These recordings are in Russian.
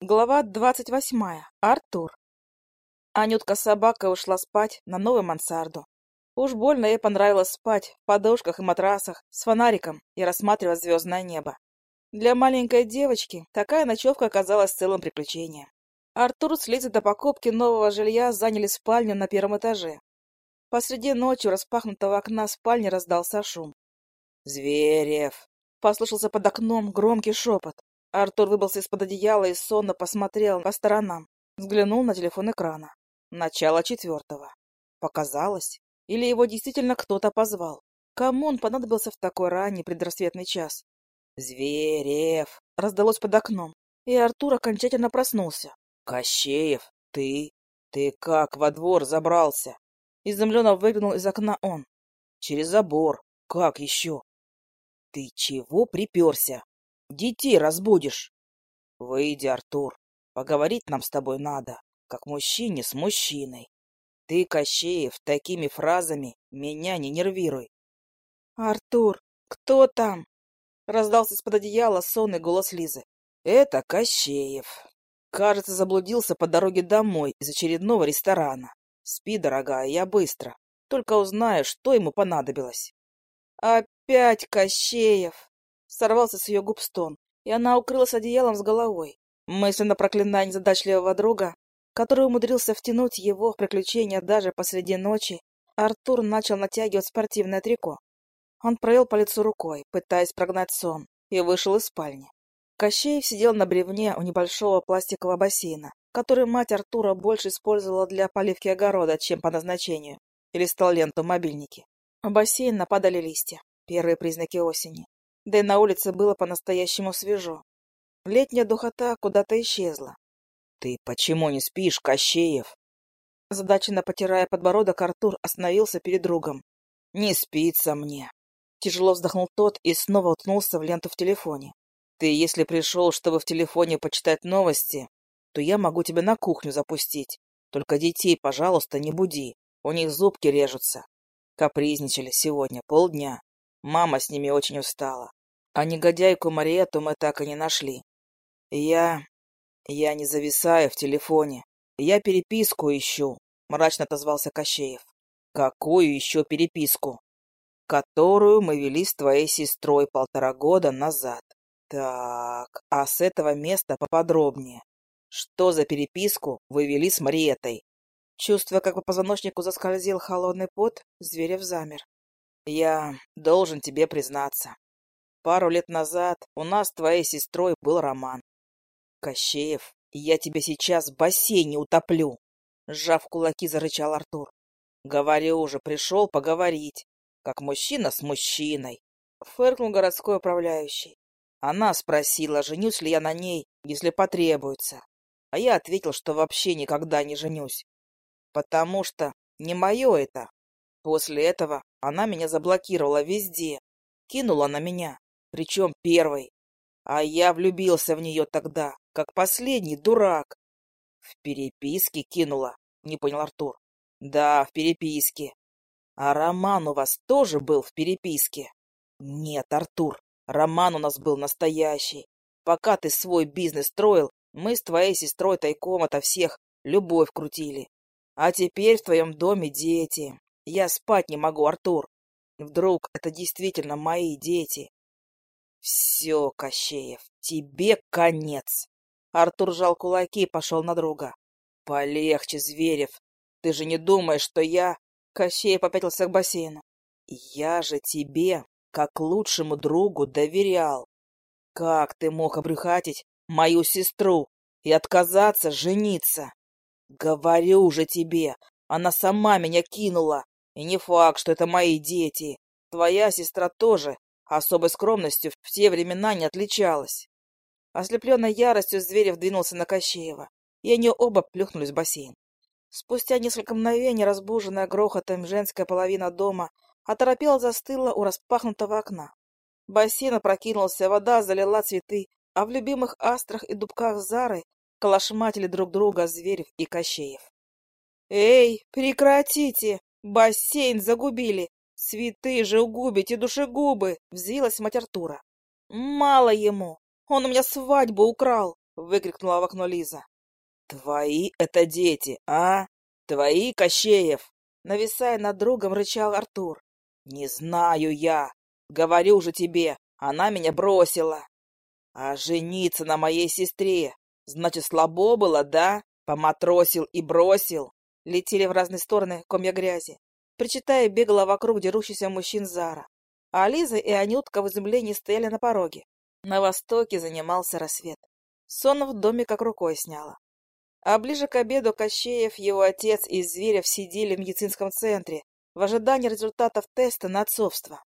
Глава двадцать восьмая. Артур. Анютка-собака ушла спать на новую мансарду. Уж больно ей понравилось спать в подушках и матрасах с фонариком и рассматривать звездное небо. Для маленькой девочки такая ночевка оказалась целым приключением. Артур с Лизой до покупки нового жилья заняли спальню на первом этаже. Посреди ночи распахнутого окна спальни раздался шум. «Зверев!» — послышался под окном громкий шепот. Артур выбрался из-под одеяла и сонно посмотрел по сторонам. Взглянул на телефон экрана. Начало четвертого. Показалось? Или его действительно кто-то позвал? Кому он понадобился в такой ранний предрассветный час? «Зверев!» — раздалось под окном, и Артур окончательно проснулся. «Кощеев, ты? Ты как во двор забрался?» Изумленно выглянул из окна он. «Через забор. Как еще?» «Ты чего приперся?» Детей разбудишь. Выйди, Артур. Поговорить нам с тобой надо, как мужчине с мужчиной. Ты, Кощеев, такими фразами меня не нервируй. Артур, кто там? Раздался из-под одеяла сонный голос Лизы. Это Кощеев. Кажется, заблудился по дороге домой из очередного ресторана. Спи, дорогая, я быстро. Только узнаю, что ему понадобилось. Опять Кощеев! Сорвался с ее губ стон, и она укрылась одеялом с головой, мысленно проклиная незадачливого друга, который умудрился втянуть его в приключения даже посреди ночи. Артур начал натягивать спортивное трико. Он провел по лицу рукой, пытаясь прогнать сон, и вышел из спальни. Кощеев сидел на бревне у небольшого пластикового бассейна, который мать Артура больше использовала для поливки огорода, чем по назначению, и листал ленту в мобильнике. В бассейн нападали листья, первые признаки осени да и на улице было по-настоящему свежо. Летняя духота куда-то исчезла. — Ты почему не спишь, Кощеев? Задаченно потирая подбородок, Артур остановился перед другом. — Не спится мне. Тяжело вздохнул тот и снова уткнулся в ленту в телефоне. — Ты, если пришел, чтобы в телефоне почитать новости, то я могу тебя на кухню запустить. Только детей, пожалуйста, не буди. У них зубки режутся. Капризничали сегодня полдня. Мама с ними очень устала. А негодяйку Мариету мы так и не нашли. Я... я не зависаю в телефоне. Я переписку ищу, — мрачно отозвался Кощеев. Какую еще переписку? Которую мы вели с твоей сестрой полтора года назад. Так, а с этого места поподробнее. Что за переписку вы вели с Мариетой? Чувствуя, как по позвоночнику заскользил холодный пот, Зверев замер. Я должен тебе признаться. Пару лет назад у нас с твоей сестрой был роман. Кощеев, я тебя сейчас в бассейне утоплю. Сжав кулаки, зарычал Артур. Говорю уже, пришел поговорить. Как мужчина с мужчиной. Фыркнул городской управляющий. Она спросила, женюсь ли я на ней, если потребуется. А я ответил, что вообще никогда не женюсь. Потому что не мое это. После этого она меня заблокировала везде, кинула на меня, причем первой. А я влюбился в нее тогда, как последний дурак. В переписке кинула, не понял Артур. Да, в переписке. А роман у вас тоже был в переписке? Нет, Артур, роман у нас был настоящий. Пока ты свой бизнес строил, мы с твоей сестрой тайком ото всех любовь крутили. А теперь в твоем доме дети, я спать не могу, Артур. Вдруг это действительно мои дети? Все, Кощеев, тебе конец. Артур сжал кулаки и пошел на друга. Полегче, Зверев. Ты же не думаешь, что я... Кощеев попятился к бассейну. Я же тебе, как лучшему другу, доверял. Как ты мог обрюхатить мою сестру и отказаться жениться? Говорю же тебе, она сама меня кинула. И не факт, что это мои дети. Твоя сестра тоже особой скромностью в те времена не отличалась. Ослепленной яростью Зверев двинулся на Кощеева, и они оба плюхнулись в бассейн. Спустя несколько мгновений, разбуженная грохотом женская половина дома, оторопела застыла у распахнутого окна. Бассейн опрокинулся, вода залила цветы, а в любимых астрах и дубках Зары калашматили друг друга Зверев и Кощеев. «Эй, прекратите!» Бассейн загубили. Цветы же угубите, душегубы, взвилась мать Артура. Мало ему. Он у меня свадьбу украл. — выкрикнула в окно Лиза. «Твои это дети, а? Твои, Кощеев!» Нависая над другом, рычал Артур. «Не знаю я. Говорю же тебе, она меня бросила. А жениться на моей сестре, значит, слабо было, да? Поматросил и бросил». Летели в разные стороны комья грязи. Причитая, бегала вокруг дерущихся мужчин Зара. А Лиза и Анютка в изумлении стояли на пороге. На востоке занимался рассвет. Сон в доме как рукой сняло. А ближе к обеду Кощеев, его отец и Зверев сидели в медицинском центре в ожидании результатов теста на отцовство.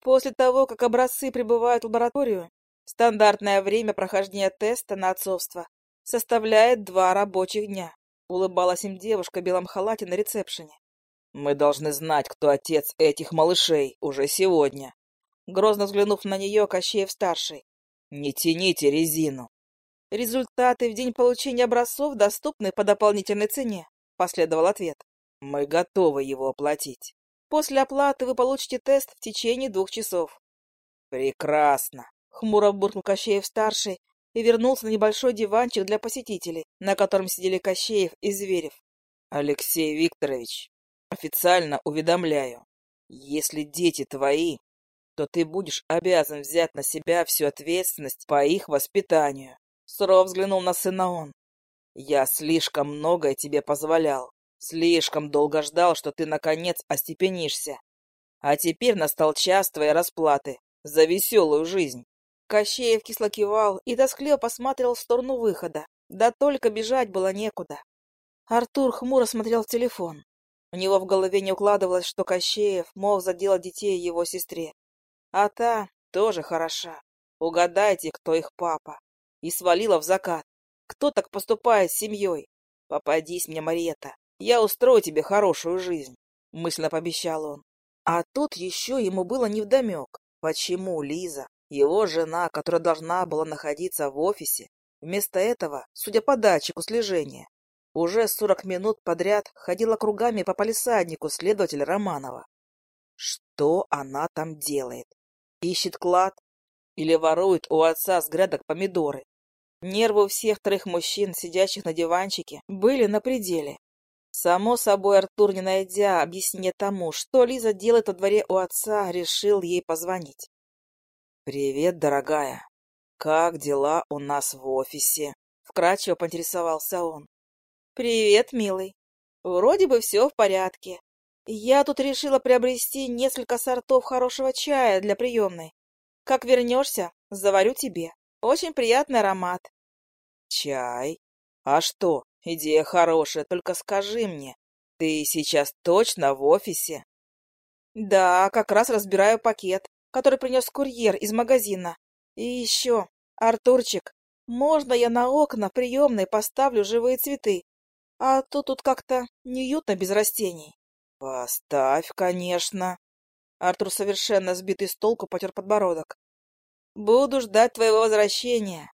После того, как образцы прибывают в лабораторию, стандартное время прохождения теста на отцовство составляет два рабочих дня. Улыбалась им девушка в белом халате на ресепшене. «Мы должны знать, кто отец этих малышей уже сегодня». Грозно взглянув на нее, Кощеев-старший. «Не тяните резину. Результаты в день получения образцов доступны по дополнительной цене, последовал ответ. Мы готовы его оплатить. После оплаты вы получите тест в течение двух часов. Прекрасно, хмуро буркнул Кощеев-старший и вернулся на небольшой диванчик для посетителей, на котором сидели Кощеев и Зверев. Алексей Викторович, официально уведомляю, если дети твои, то ты будешь обязан взять на себя всю ответственность по их воспитанию. Сурово взглянул на сына он. «Я слишком многое тебе позволял. Слишком долго ждал, что ты, наконец, остепенишься. А теперь настал час твоей расплаты за веселую жизнь». Кощеев кисло кивал и тоскливо посматривал в сторону выхода. Да только бежать было некуда. Артур хмуро смотрел в телефон. У него в голове не укладывалось, что Кощеев мог заделать детей его сестре. А та тоже хороша. Угадайте, кто их папа и свалила в закат. Кто так поступает с семьей? Попадись мне, Мариета, я устрою тебе хорошую жизнь, — мысленно пообещал он. А тут еще ему было невдомек, почему Лиза, его жена, которая должна была находиться в офисе, вместо этого, судя по датчику слежения, уже сорок минут подряд ходила кругами по палисаднику следователя Романова. Что она там делает? Ищет клад? Или ворует у отца с грядок помидоры? Нервы всех трех мужчин, сидящих на диванчике, были на пределе. Само собой, Артур, не найдя объяснения тому, что Лиза делает во дворе у отца, решил ей позвонить. «Привет, дорогая. Как дела у нас в офисе?» Вкратчиво поинтересовался он. «Привет, милый. Вроде бы все в порядке. Я тут решила приобрести несколько сортов хорошего чая для приемной. Как вернешься, заварю тебе. Очень приятный аромат. Чай? А что, идея хорошая, только скажи мне, ты сейчас точно в офисе? Да, как раз разбираю пакет, который принес курьер из магазина. И еще, Артурчик, можно я на окна приемной поставлю живые цветы? А то тут как-то неуютно без растений. Поставь, конечно. Артур совершенно сбитый с толку потер подбородок. Буду ждать твоего возвращения.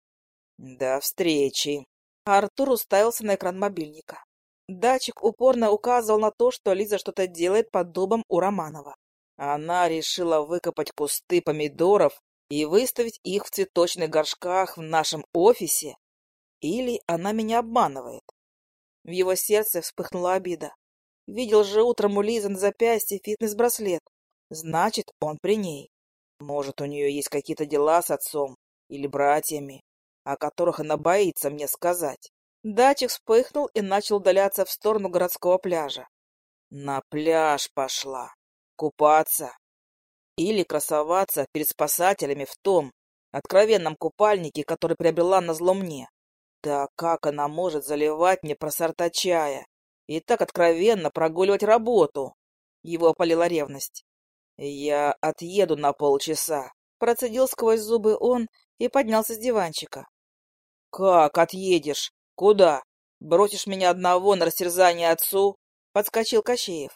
До встречи. Артур уставился на экран мобильника. Датчик упорно указывал на то, что Лиза что-то делает под дубом у Романова. Она решила выкопать кусты помидоров и выставить их в цветочных горшках в нашем офисе. Или она меня обманывает. В его сердце вспыхнула обида. Видел же утром у Лизы на запястье фитнес-браслет. Значит, он при ней. Может, у нее есть какие-то дела с отцом или братьями о которых она боится мне сказать. Датчик вспыхнул и начал удаляться в сторону городского пляжа. На пляж пошла. Купаться. Или красоваться перед спасателями в том откровенном купальнике, который приобрела на зло мне. Да как она может заливать мне про сорта чая и так откровенно прогуливать работу? Его опалила ревность. Я отъеду на полчаса. Процедил сквозь зубы он и поднялся с диванчика. «Как отъедешь? Куда? Бросишь меня одного на растерзание отцу?» — подскочил Кощеев.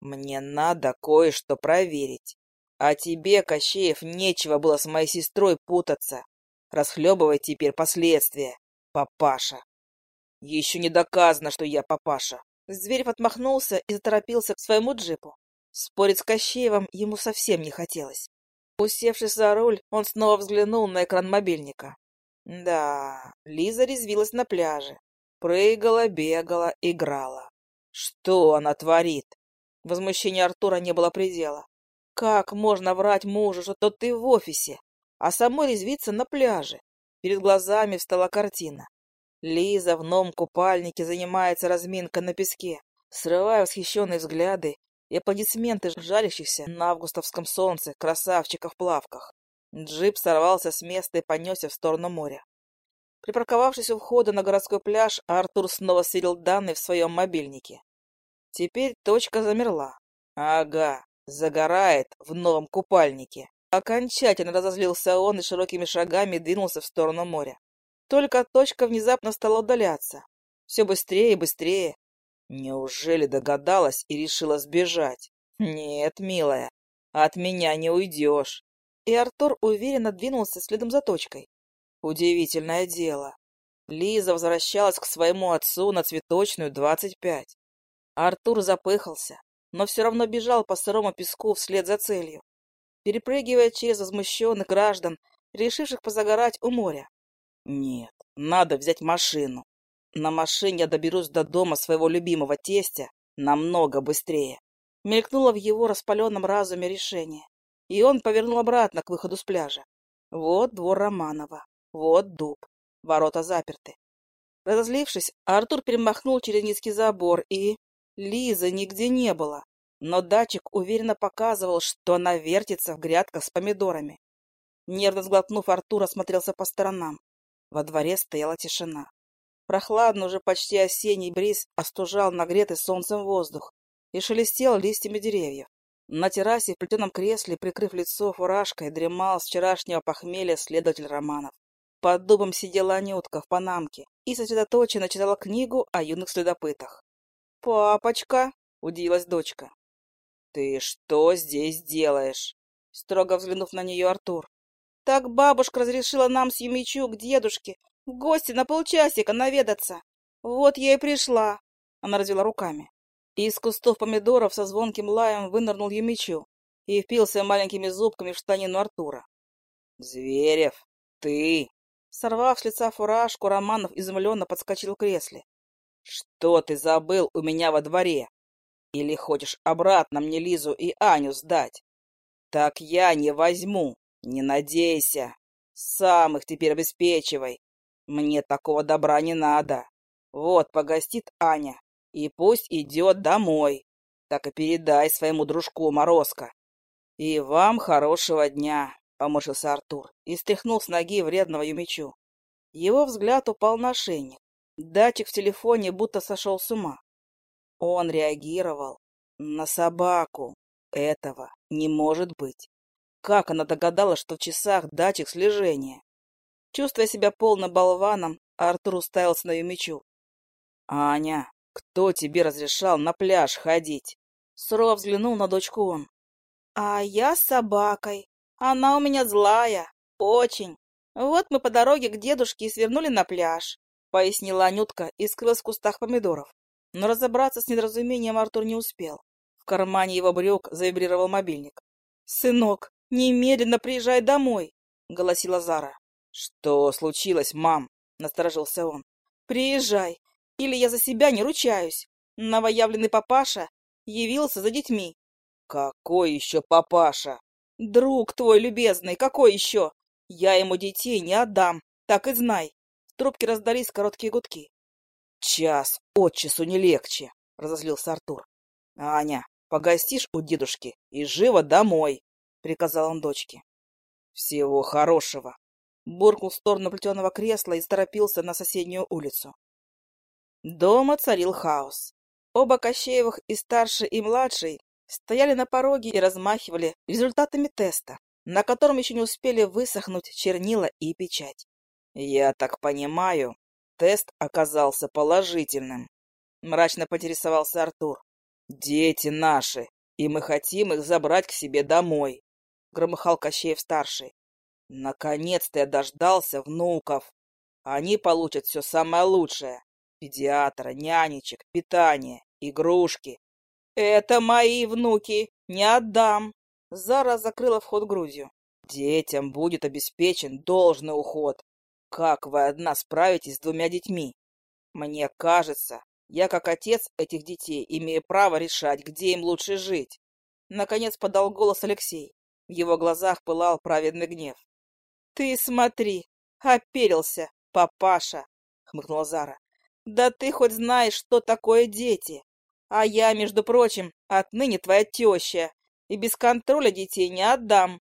«Мне надо кое-что проверить. А тебе, Кощеев, нечего было с моей сестрой путаться. Расхлебывай теперь последствия, папаша». «Еще не доказано, что я папаша». Зверев отмахнулся и заторопился к своему джипу. Спорить с Кощеевым ему совсем не хотелось. Усевшись за руль, он снова взглянул на экран мобильника. Да, Лиза резвилась на пляже. Прыгала, бегала, играла. Что она творит? Возмущение Артура не было предела. Как можно врать мужу, что ты в офисе, а самой резвиться на пляже? Перед глазами встала картина. Лиза в новом купальнике занимается разминкой на песке, срывая восхищенные взгляды и аплодисменты жарящихся на августовском солнце красавчиков в плавках. Джип сорвался с места и понесся в сторону моря. Припарковавшись у входа на городской пляж, Артур снова сверил данные в своем мобильнике. Теперь точка замерла. Ага, загорает в новом купальнике. Окончательно разозлился он и широкими шагами двинулся в сторону моря. Только точка внезапно стала удаляться. Все быстрее и быстрее. Неужели догадалась и решила сбежать? Нет, милая, от меня не уйдешь. И Артур уверенно двинулся следом за точкой. Удивительное дело. Лиза возвращалась к своему отцу на цветочную двадцать пять. Артур запыхался, но все равно бежал по сырому песку вслед за целью, перепрыгивая через возмущенных граждан, решивших позагорать у моря. Нет, надо взять машину. На машине я доберусь до дома своего любимого тестя намного быстрее. Мелькнуло в его распаленном разуме решение, и он повернул обратно к выходу с пляжа. Вот двор Романова, вот дуб, ворота заперты. Разозлившись, Артур перемахнул через низкий забор и... Лизы нигде не было, но датчик уверенно показывал, что она вертится в грядках с помидорами. Нервно сглотнув, Артур осмотрелся по сторонам. Во дворе стояла тишина. Прохладный, уже почти осенний бриз остужал нагретый солнцем воздух и шелестел листьями деревьев. На террасе в плетеном кресле, прикрыв лицо фуражкой, дремал с вчерашнего похмелья следователь Романов. Под дубом сидела Анютка в панамке и сосредоточенно читала книгу о юных следопытах. «Папочка!» — удивилась дочка. «Ты что здесь делаешь?» — строго взглянув на нее Артур. «Так бабушка разрешила нам с Юмичу к дедушке в гости на полчасика наведаться. Вот я и пришла!» Она развела руками. Из кустов помидоров со звонким лаем вынырнул Юмичу и впился маленькими зубками в штанину Артура. «Зверев, ты!» Сорвав с лица фуражку, Романов изумленно подскочил в кресле. Что ты забыл у меня во дворе? Или хочешь обратно мне Лизу и Аню сдать? Так я не возьму, не надейся. Сам их теперь обеспечивай. Мне такого добра не надо. Вот погостит Аня, и пусть идет домой. Так и передай своему дружку Морозко. И вам хорошего дня, — поморщился Артур и стряхнул с ноги вредного юмичу. Его взгляд упал на шейник. Датчик в телефоне будто сошел с ума. Он реагировал на собаку. Этого не может быть. Как она догадалась, что в часах датчик слежения? Чувствуя себя полным болваном, Артур уставился на ее мечу. «Аня, кто тебе разрешал на пляж ходить?» Сурово взглянул на дочку он. «А я с собакой. Она у меня злая. Очень. Вот мы по дороге к дедушке и свернули на пляж пояснила Анютка и скрылась в кустах помидоров. Но разобраться с недоразумением Артур не успел. В кармане его брюк завибрировал мобильник. «Сынок, немедленно приезжай домой!» — голосила Зара. «Что случилось, мам?» — насторожился он. «Приезжай, или я за себя не ручаюсь. Новоявленный папаша явился за детьми». «Какой еще папаша?» «Друг твой любезный, какой еще? Я ему детей не отдам, так и знай трубке раздались короткие гудки. «Час от часу не легче», — разозлился Артур. «Аня, погостишь у дедушки и живо домой», — приказал он дочке. «Всего хорошего», — буркнул в сторону плетеного кресла и торопился на соседнюю улицу. Дома царил хаос. Оба Кощеевых, и старший, и младший, стояли на пороге и размахивали результатами теста, на котором еще не успели высохнуть чернила и печать. «Я так понимаю, тест оказался положительным», — мрачно поинтересовался Артур. «Дети наши, и мы хотим их забрать к себе домой», — громыхал Кощеев-старший. «Наконец-то я дождался внуков. Они получат все самое лучшее. Педиатра, нянечек, питание, игрушки. Это мои внуки, не отдам!» Зара закрыла вход грудью. «Детям будет обеспечен должный уход. Как вы одна справитесь с двумя детьми? Мне кажется, я как отец этих детей имею право решать, где им лучше жить. Наконец подал голос Алексей. В его глазах пылал праведный гнев. Ты смотри, оперился, папаша, хмыкнула Зара. Да ты хоть знаешь, что такое дети. А я, между прочим, отныне твоя теща, и без контроля детей не отдам.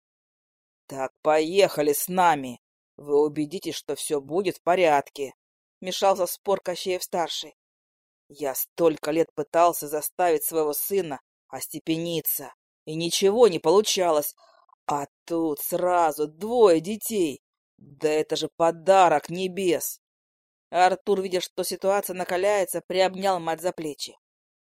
Так поехали с нами. Вы убедитесь, что все будет в порядке. Мешался спор Кощеев-старший. Я столько лет пытался заставить своего сына остепениться, и ничего не получалось. А тут сразу двое детей. Да это же подарок небес. Артур, видя, что ситуация накаляется, приобнял мать за плечи.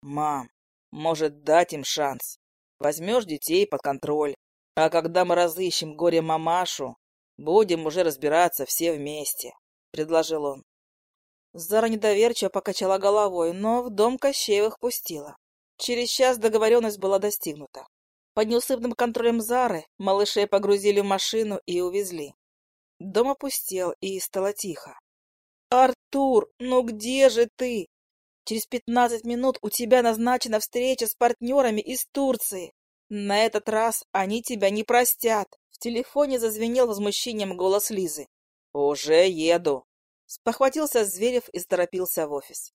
«Мам, может, дать им шанс? Возьмешь детей под контроль, а когда мы разыщем горе-мамашу, будем уже разбираться все вместе», — предложил он. Зара недоверчиво покачала головой, но в дом Кощеевых пустила. Через час договоренность была достигнута. Под неусыпным контролем Зары малышей погрузили в машину и увезли. Дом опустел, и стало тихо. «Артур, ну где же ты? Через пятнадцать минут у тебя назначена встреча с партнерами из Турции. На этот раз они тебя не простят». Телефоне зазвенел возмущением голос Лизы. «Уже еду», Спохватился Зверев и торопился в офис.